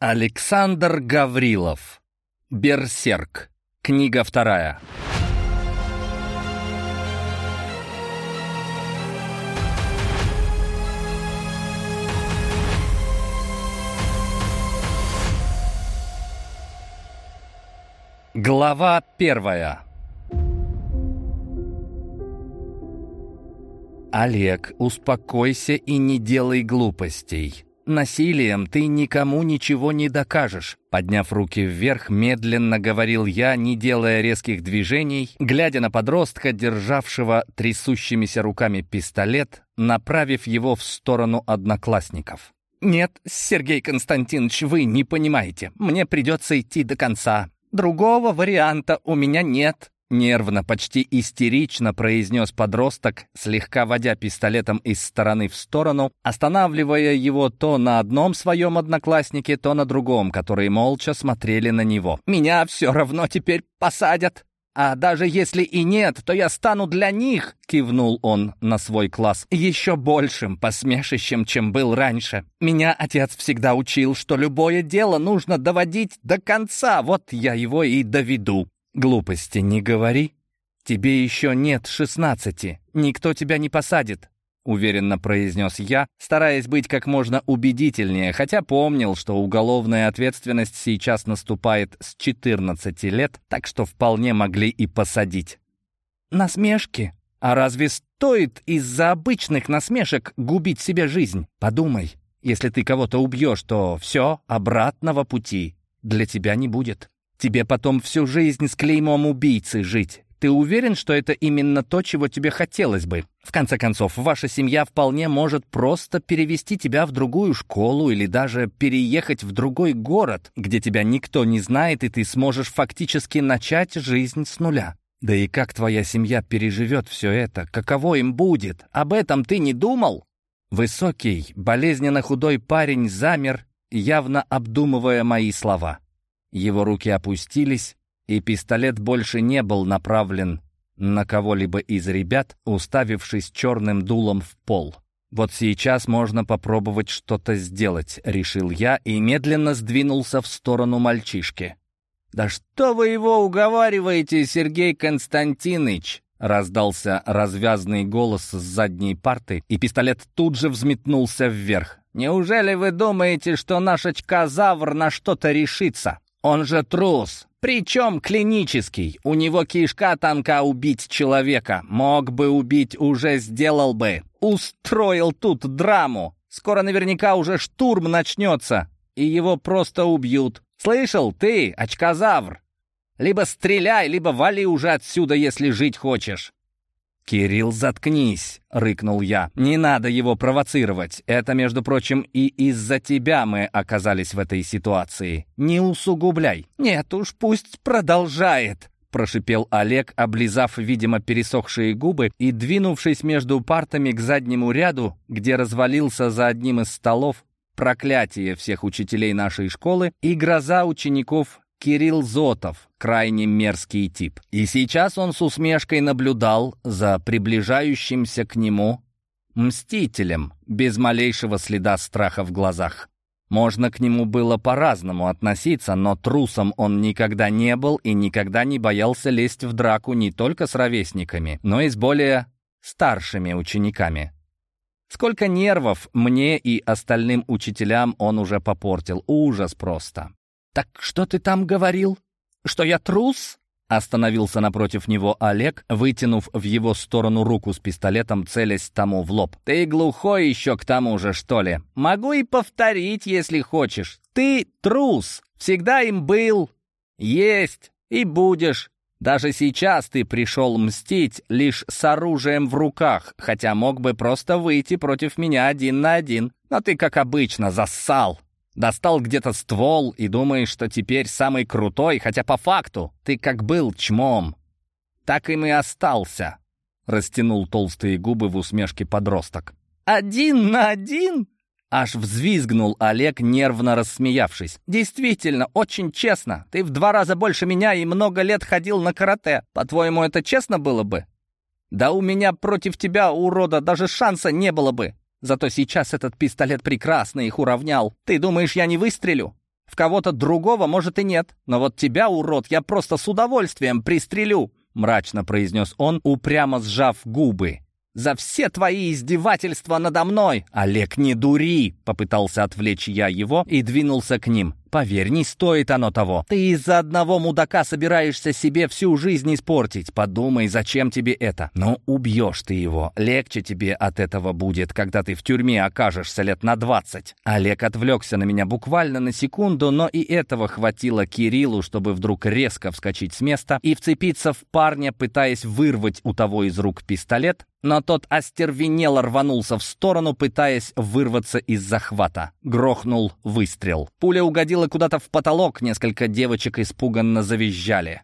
Александр Гаврилов. Берсерк. Книга вторая. Глава первая. Олег, успокойся и не делай глупостей. Насилием ты никому ничего не докажешь. Подняв руки вверх, медленно говорил я, не делая резких движений, глядя на подростка, державшего трясущимися руками пистолет, направив его в сторону одноклассников. «Нет, Сергей Константинович, вы не понимаете. Мне придется идти до конца. Другого варианта у меня нет». Нервно, почти истерично произнес подросток, слегка водя пистолетом из стороны в сторону, останавливая его то на одном своем однокласснике, то на другом, которые молча смотрели на него. «Меня все равно теперь посадят!» «А даже если и нет, то я стану для них», — кивнул он на свой класс, «еще большим посмешищем, чем был раньше. Меня отец всегда учил, что любое дело нужно доводить до конца, вот я его и доведу». «Глупости не говори. Тебе еще нет шестнадцати. Никто тебя не посадит», — уверенно произнес я, стараясь быть как можно убедительнее, хотя помнил, что уголовная ответственность сейчас наступает с 14 лет, так что вполне могли и посадить. «Насмешки? А разве стоит из-за обычных насмешек губить себе жизнь? Подумай, если ты кого-то убьешь, то все, обратного пути для тебя не будет». Тебе потом всю жизнь с клеймом убийцы жить. Ты уверен, что это именно то, чего тебе хотелось бы? В конце концов, ваша семья вполне может просто перевести тебя в другую школу или даже переехать в другой город, где тебя никто не знает, и ты сможешь фактически начать жизнь с нуля. Да и как твоя семья переживет все это? Каково им будет? Об этом ты не думал? Высокий, болезненно худой парень замер, явно обдумывая мои слова. Его руки опустились, и пистолет больше не был направлен на кого-либо из ребят, уставившись черным дулом в пол. «Вот сейчас можно попробовать что-то сделать», — решил я и медленно сдвинулся в сторону мальчишки. «Да что вы его уговариваете, Сергей Константинович?» Раздался развязный голос с задней парты, и пистолет тут же взметнулся вверх. «Неужели вы думаете, что наш очкозавр на что-то решится? Он же трус. Причем клинический. У него кишка танка убить человека. Мог бы убить, уже сделал бы. Устроил тут драму. Скоро наверняка уже штурм начнется, и его просто убьют. Слышал, ты, очкозавр? Либо стреляй, либо вали уже отсюда, если жить хочешь. «Кирилл, заткнись!» — рыкнул я. «Не надо его провоцировать. Это, между прочим, и из-за тебя мы оказались в этой ситуации. Не усугубляй». «Нет уж, пусть продолжает!» — прошипел Олег, облизав, видимо, пересохшие губы и двинувшись между партами к заднему ряду, где развалился за одним из столов проклятие всех учителей нашей школы и гроза учеников Кирилл Зотов, крайне мерзкий тип. И сейчас он с усмешкой наблюдал за приближающимся к нему мстителем, без малейшего следа страха в глазах. Можно к нему было по-разному относиться, но трусом он никогда не был и никогда не боялся лезть в драку не только с ровесниками, но и с более старшими учениками. Сколько нервов мне и остальным учителям он уже попортил. Ужас просто. «Так что ты там говорил? Что я трус?» Остановился напротив него Олег, вытянув в его сторону руку с пистолетом, целясь тому в лоб. «Ты глухой еще к тому же, что ли? Могу и повторить, если хочешь. Ты трус, всегда им был, есть и будешь. Даже сейчас ты пришел мстить лишь с оружием в руках, хотя мог бы просто выйти против меня один на один. Но ты, как обычно, зассал. Достал где-то ствол и думаешь, что теперь самый крутой, хотя по факту ты как был чмом. Так им и остался. Растянул толстые губы в усмешке подросток. «Один на один?» Аж взвизгнул Олег, нервно рассмеявшись. «Действительно, очень честно. Ты в два раза больше меня и много лет ходил на карате. По-твоему, это честно было бы?» «Да у меня против тебя, урода, даже шанса не было бы. Зато сейчас этот пистолет прекрасно их уравнял. Ты думаешь, я не выстрелю? В кого-то другого, может, и нет. Но вот тебя, урод, я просто с удовольствием пристрелю!» мрачно произнес он, упрямо сжав губы за все твои издевательства надо мной!» «Олег, не дури!» — попытался отвлечь я его и двинулся к ним. Поверь, не стоит оно того. Ты из-за одного мудака собираешься себе всю жизнь испортить. Подумай, зачем тебе это? Ну, убьешь ты его. Легче тебе от этого будет, когда ты в тюрьме окажешься лет на двадцать. Олег отвлекся на меня буквально на секунду, но и этого хватило Кириллу, чтобы вдруг резко вскочить с места и вцепиться в парня, пытаясь вырвать у того из рук пистолет, но тот остервенело рванулся в сторону, пытаясь вырваться из захвата. Грохнул выстрел. Пуля угодила куда-то в потолок, несколько девочек испуганно завизжали.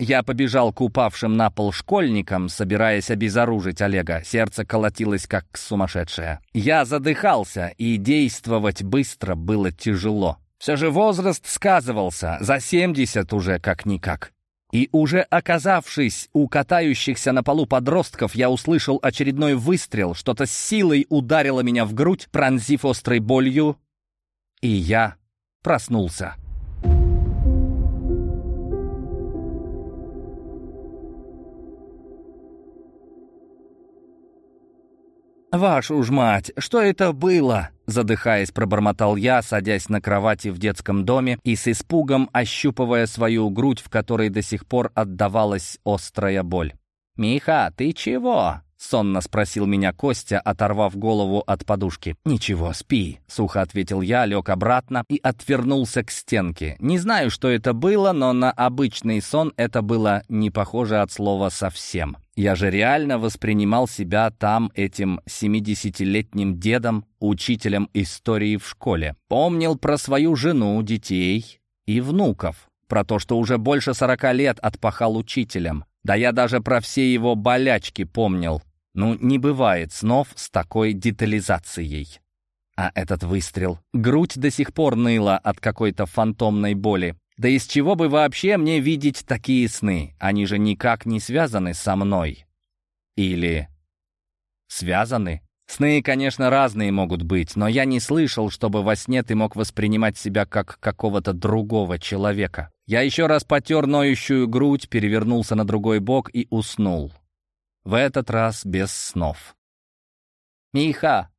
Я побежал к упавшим на пол школьникам, собираясь обезоружить Олега. Сердце колотилось, как сумасшедшее. Я задыхался, и действовать быстро было тяжело. Все же возраст сказывался, за 70 уже как-никак. И уже оказавшись у катающихся на полу подростков, я услышал очередной выстрел, что-то с силой ударило меня в грудь, пронзив острой болью, и я проснулся. «Вашу ж мать, что это было?» Задыхаясь, пробормотал я, садясь на кровати в детском доме и с испугом ощупывая свою грудь, в которой до сих пор отдавалась острая боль. «Миха, ты чего?» Сонно спросил меня Костя, оторвав голову от подушки. «Ничего, спи», — сухо ответил я, лег обратно и отвернулся к стенке. Не знаю, что это было, но на обычный сон это было не похоже от слова совсем. Я же реально воспринимал себя там этим 70-летним дедом, учителем истории в школе. Помнил про свою жену, детей и внуков. Про то, что уже больше 40 лет отпахал учителем. Да я даже про все его болячки помнил. Ну, не бывает снов с такой детализацией. А этот выстрел. Грудь до сих пор ныла от какой-то фантомной боли. Да из чего бы вообще мне видеть такие сны? Они же никак не связаны со мной. Или связаны? Сны, конечно, разные могут быть, но я не слышал, чтобы во сне ты мог воспринимать себя как какого-то другого человека. Я еще раз потер ноющую грудь, перевернулся на другой бок и уснул. В этот раз без снов. «Миха!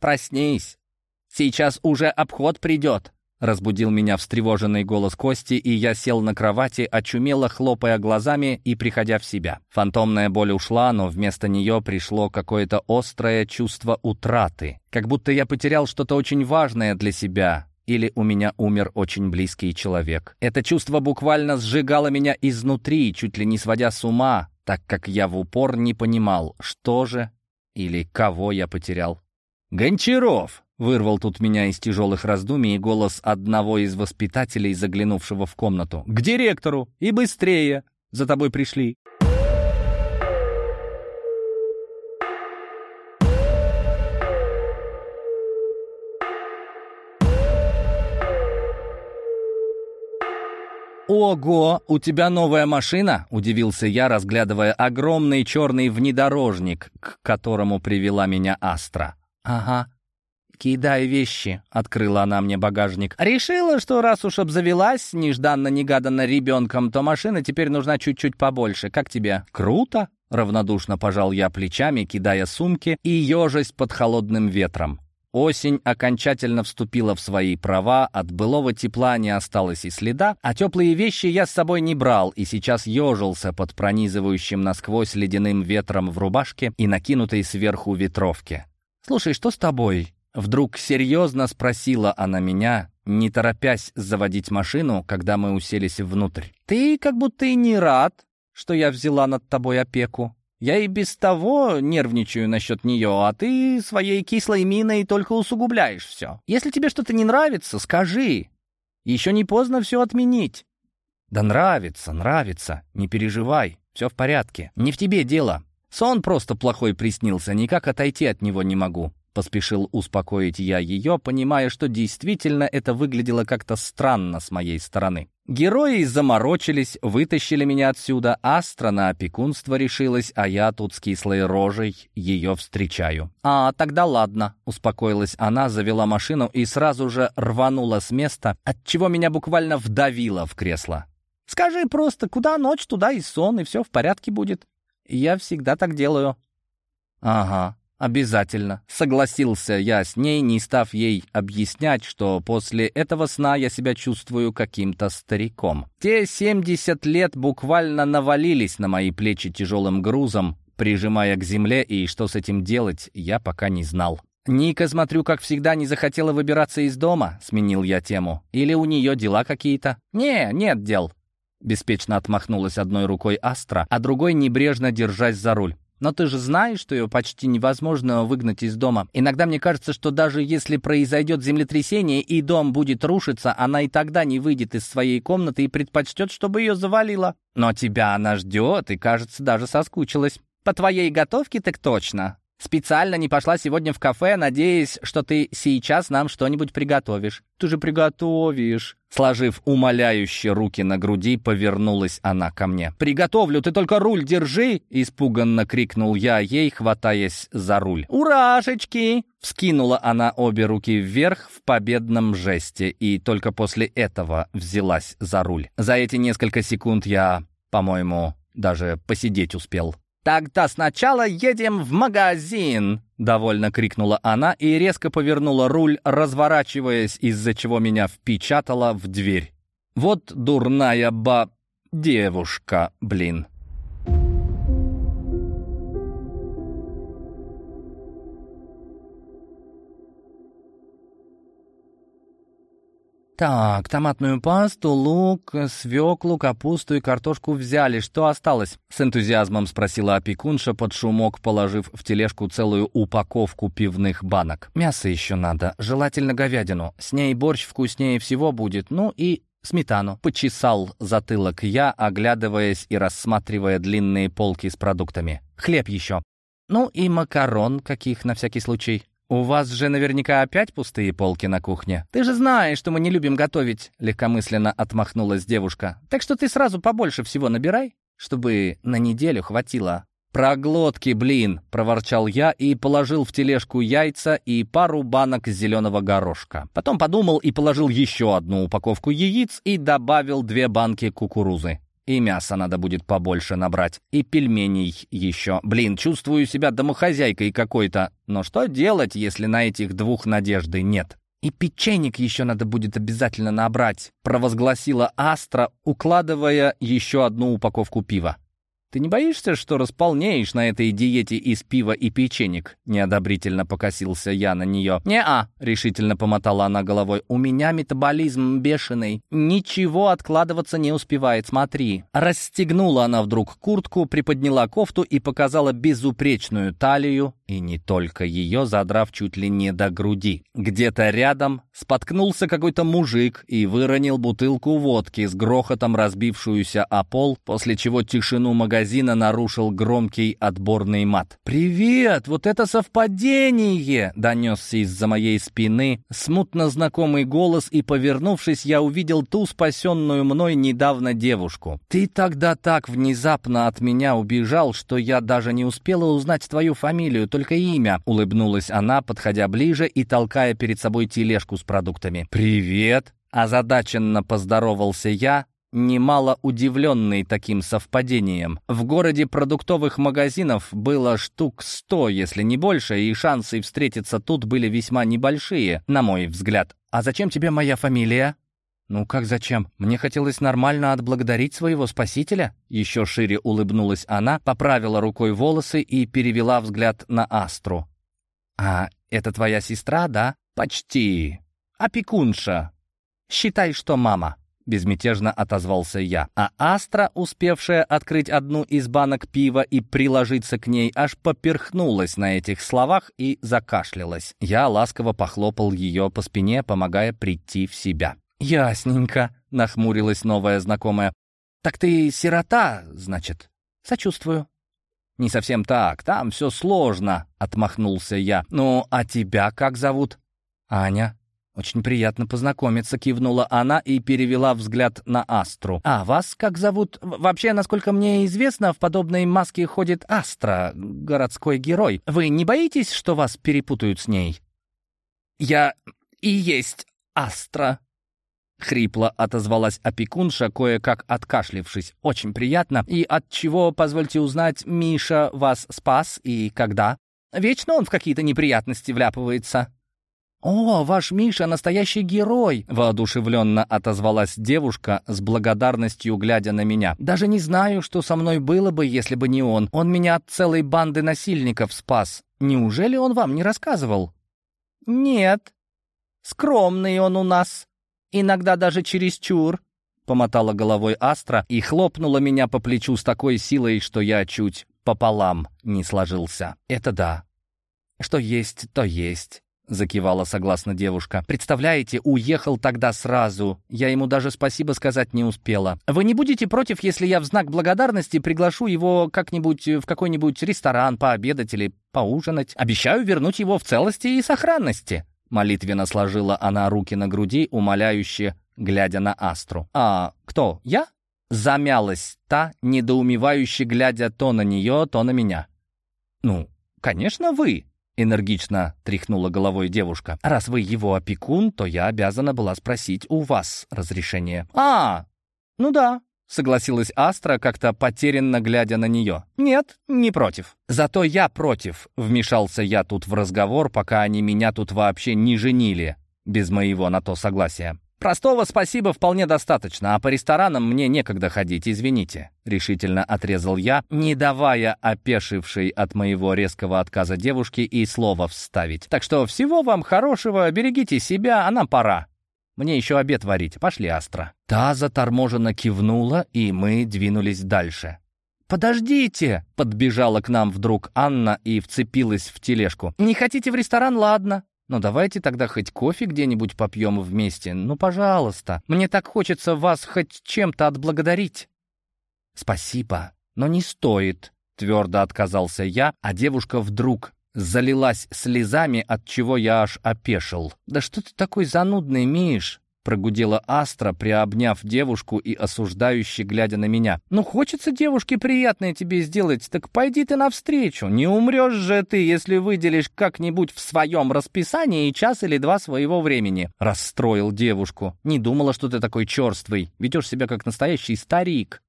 Проснись! Сейчас уже обход придет!» Разбудил меня встревоженный голос Кости, и я сел на кровати, очумело хлопая глазами и приходя в себя. Фантомная боль ушла, но вместо нее пришло какое-то острое чувство утраты. Как будто я потерял что-то очень важное для себя, или у меня умер очень близкий человек. Это чувство буквально сжигало меня изнутри, чуть ли не сводя с ума, так как я в упор не понимал, что же или кого я потерял. «Гончаров!» — вырвал тут меня из тяжелых раздумий голос одного из воспитателей, заглянувшего в комнату. «К директору! И быстрее! За тобой пришли!» «Ого, у тебя новая машина?» — удивился я, разглядывая огромный черный внедорожник, к которому привела меня Астра. «Ага». «Кидай вещи», — открыла она мне багажник. «Решила, что раз уж обзавелась нежданно-негаданно ребенком, то машина теперь нужна чуть-чуть побольше. Как тебе?» «Круто!» — равнодушно пожал я плечами, кидая сумки и ежась под холодным ветром. Осень окончательно вступила в свои права, от былого тепла не осталось и следа, а теплые вещи я с собой не брал и сейчас ежился под пронизывающим насквозь ледяным ветром в рубашке и накинутой сверху ветровке. «Слушай, что с тобой?» Вдруг серьезно спросила она меня, не торопясь заводить машину, когда мы уселись внутрь. «Ты как будто и не рад, что я взяла над тобой опеку». Я и без того нервничаю насчет нее, а ты своей кислой миной только усугубляешь все. Если тебе что-то не нравится, скажи. Еще не поздно все отменить». «Да нравится, нравится. Не переживай. Все в порядке. Не в тебе дело. Сон просто плохой приснился, никак отойти от него не могу. Поспешил успокоить я ее, понимая, что действительно это выглядело как-то странно с моей стороны. Герои заморочились, вытащили меня отсюда, Астра на опекунство решилась, а я тут с кислой рожей ее встречаю. «А, тогда ладно», — успокоилась она, завела машину и сразу же рванула с места, отчего меня буквально вдавило в кресло. «Скажи просто, куда ночь, туда и сон, и все в порядке будет. Я всегда так делаю». «Ага, «Обязательно», — согласился я с ней, не став ей объяснять, что после этого сна я себя чувствую каким-то стариком. Те 70 лет буквально навалились на мои плечи тяжелым грузом, прижимая к земле, и что с этим делать, я пока не знал. «Ника, смотрю, как всегда, не захотела выбираться из дома», — сменил я тему. «Или у нее дела какие-то?» «Не, нет дел», — беспечно отмахнулась одной рукой Астра, а другой небрежно держась за руль. Но ты же знаешь, что ее почти невозможно выгнать из дома. Иногда мне кажется, что даже если произойдет землетрясение и дом будет рушиться, она и тогда не выйдет из своей комнаты и предпочтет, чтобы ее завалило. Но тебя она ждет и, кажется, даже соскучилась. По твоей готовке так точно. Специально не пошла сегодня в кафе, надеясь, что ты сейчас нам что-нибудь приготовишь. Ты же приготовишь. Сложив умоляющие руки на груди, повернулась она ко мне. «Приготовлю, ты только руль держи!» Испуганно крикнул я ей, хватаясь за руль. «Урашечки!» Вскинула она обе руки вверх в победном жесте и только после этого взялась за руль. За эти несколько секунд я, по-моему, даже посидеть успел. «Тогда сначала едем в магазин!» — довольно крикнула она и резко повернула руль, разворачиваясь, из-за чего меня впечатала в дверь. «Вот дурная ба... девушка, блин!» «Так, томатную пасту, лук, свеклу, капусту и картошку взяли. Что осталось?» С энтузиазмом спросила опекунша под шумок, положив в тележку целую упаковку пивных банок. «Мясо еще надо, желательно говядину. С ней борщ вкуснее всего будет. Ну и сметану. Почесал затылок я, оглядываясь и рассматривая длинные полки с продуктами. Хлеб еще. Ну и макарон каких на всякий случай. «У вас же наверняка опять пустые полки на кухне. Ты же знаешь, что мы не любим готовить», — легкомысленно отмахнулась девушка. «Так что ты сразу побольше всего набирай, чтобы на неделю хватило». «Проглотки, блин!» — проворчал я и положил в тележку яйца и пару банок зеленого горошка. Потом подумал и положил еще одну упаковку яиц и добавил две банки кукурузы. И мяса надо будет побольше набрать. И пельменей еще. Блин, чувствую себя домохозяйкой какой-то. Но что делать, если на этих двух надежды нет? «И печенек еще надо будет обязательно набрать», — провозгласила Астра, укладывая еще одну упаковку пива. «Ты не боишься, что располнеешь на этой диете из пива и печенек?» Неодобрительно покосился я на нее. «Не-а», — решительно помотала она головой. «У меня метаболизм бешеный. Ничего откладываться не успевает, смотри». Расстегнула она вдруг куртку, приподняла кофту и показала безупречную талию, и не только ее, задрав чуть ли не до груди. Где-то рядом споткнулся какой-то мужик и выронил бутылку водки с грохотом разбившуюся о пол, после чего тишину магазина нарушил громкий отборный мат. «Привет! Вот это совпадение!» — донесся из-за моей спины смутно знакомый голос, и, повернувшись, я увидел ту спасенную мной недавно девушку. «Ты тогда так внезапно от меня убежал, что я даже не успела узнать твою фамилию, только имя», — улыбнулась она, подходя ближе и толкая перед собой тележку с продуктами. «Привет!» — озадаченно поздоровался я, немало удивленный таким совпадением. В городе продуктовых магазинов было штук сто, если не больше, и шансы встретиться тут были весьма небольшие, на мой взгляд. «А зачем тебе моя фамилия?» «Ну как зачем? Мне хотелось нормально отблагодарить своего спасителя». Еще шире улыбнулась она, поправила рукой волосы и перевела взгляд на Астру. «А это твоя сестра, да?» «Почти. Опекунша. Считай, что мама». Безмятежно отозвался я. А Астра, успевшая открыть одну из банок пива и приложиться к ней, аж поперхнулась на этих словах и закашлялась. Я ласково похлопал ее по спине, помогая прийти в себя. «Ясненько», — нахмурилась новая знакомая. «Так ты сирота, значит?» «Сочувствую». «Не совсем так, там все сложно», — отмахнулся я. «Ну, а тебя как зовут?» «Аня». «Очень приятно познакомиться», — кивнула она и перевела взгляд на Астру. «А вас как зовут?» «Вообще, насколько мне известно, в подобной маске ходит Астра, городской герой. Вы не боитесь, что вас перепутают с ней?» «Я и есть Астра», — хрипло отозвалась опекунша, кое-как откашлившись. «Очень приятно. И от чего, позвольте узнать, Миша вас спас и когда? Вечно он в какие-то неприятности вляпывается». «О, ваш Миша — настоящий герой!» — воодушевленно отозвалась девушка с благодарностью, глядя на меня. «Даже не знаю, что со мной было бы, если бы не он. Он меня от целой банды насильников спас. Неужели он вам не рассказывал?» «Нет. Скромный он у нас. Иногда даже чересчур», — помотала головой Астра и хлопнула меня по плечу с такой силой, что я чуть пополам не сложился. «Это да. Что есть, то есть». — закивала согласно девушка. «Представляете, уехал тогда сразу. Я ему даже спасибо сказать не успела. Вы не будете против, если я в знак благодарности приглашу его как-нибудь в какой-нибудь ресторан пообедать или поужинать? Обещаю вернуть его в целости и сохранности». Молитвенно сложила она руки на груди, умоляюще, глядя на Астру. «А кто, я?» Замялась та, недоумевающе глядя то на нее, то на меня. «Ну, конечно, вы», Энергично тряхнула головой девушка. «Раз вы его опекун, то я обязана была спросить у вас разрешение». «А, ну да», — согласилась Астра, как-то потерянно глядя на нее. «Нет, не против». «Зато я против», — вмешался я тут в разговор, пока они меня тут вообще не женили, без моего на то согласия. «Простого спасибо вполне достаточно, а по ресторанам мне некогда ходить, извините», — решительно отрезал я, не давая опешившей от моего резкого отказа девушке и слова вставить. «Так что всего вам хорошего, берегите себя, а нам пора. Мне еще обед варить. Пошли, Астра». Та заторможенно кивнула, и мы двинулись дальше. «Подождите!» — подбежала к нам вдруг Анна и вцепилась в тележку. «Не хотите в ресторан? Ладно. «Ну давайте тогда хоть кофе где-нибудь попьем вместе. Ну, пожалуйста. Мне так хочется вас хоть чем-то отблагодарить». «Спасибо, но не стоит», — твердо отказался я, а девушка вдруг залилась слезами, от чего я аж опешил. «Да что ты такой занудный, Миш? Прогудела Астра, приобняв девушку и осуждающе глядя на меня. «Ну, хочется девушке приятное тебе сделать, так пойди ты навстречу. Не умрешь же ты, если выделишь как-нибудь в своем расписании час или два своего времени». Расстроил девушку. «Не думала, что ты такой черствый. Ведешь себя как настоящий старик».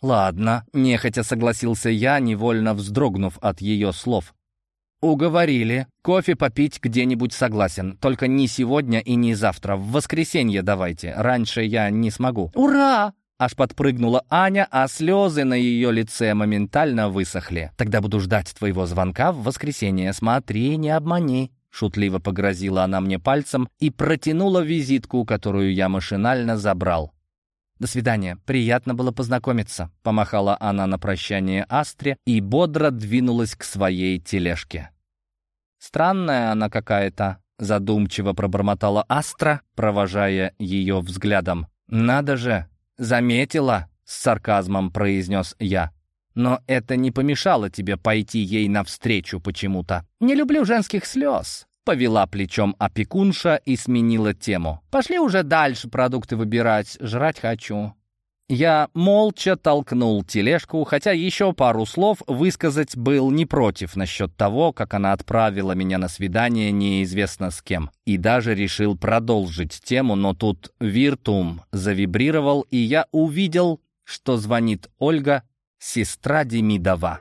«Ладно», — нехотя согласился я, невольно вздрогнув от ее слов. «Уговорили. Кофе попить где-нибудь согласен. Только не сегодня и не завтра. В воскресенье давайте. Раньше я не смогу». «Ура!» Аж подпрыгнула Аня, а слезы на ее лице моментально высохли. «Тогда буду ждать твоего звонка в воскресенье. Смотри, не обмани». Шутливо погрозила она мне пальцем и протянула визитку, которую я машинально забрал. «До свидания. Приятно было познакомиться», — помахала она на прощание Астре и бодро двинулась к своей тележке. «Странная она какая-то», — задумчиво пробормотала Астра, провожая ее взглядом. «Надо же! Заметила!» — с сарказмом произнес я. «Но это не помешало тебе пойти ей навстречу почему-то. Не люблю женских слез», Повела плечом опекунша и сменила тему. «Пошли уже дальше продукты выбирать, жрать хочу». Я молча толкнул тележку, хотя еще пару слов высказать был не против насчет того, как она отправила меня на свидание неизвестно с кем. И даже решил продолжить тему, но тут Виртум завибрировал, и я увидел, что звонит Ольга, сестра Демидова.